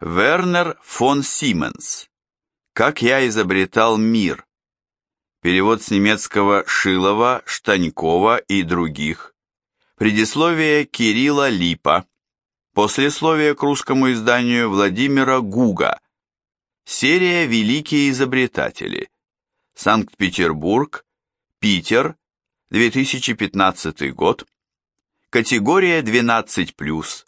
Вернер фон Сименс. Как я изобретал мир. Перевод с немецкого Шилова, Штанькова и других. Предисловие Кирилла Липа. Послесловие к русскому изданию Владимира Гуга. Серия «Великие изобретатели». Санкт-Петербург, Питер, 2015 год. Категория 12+.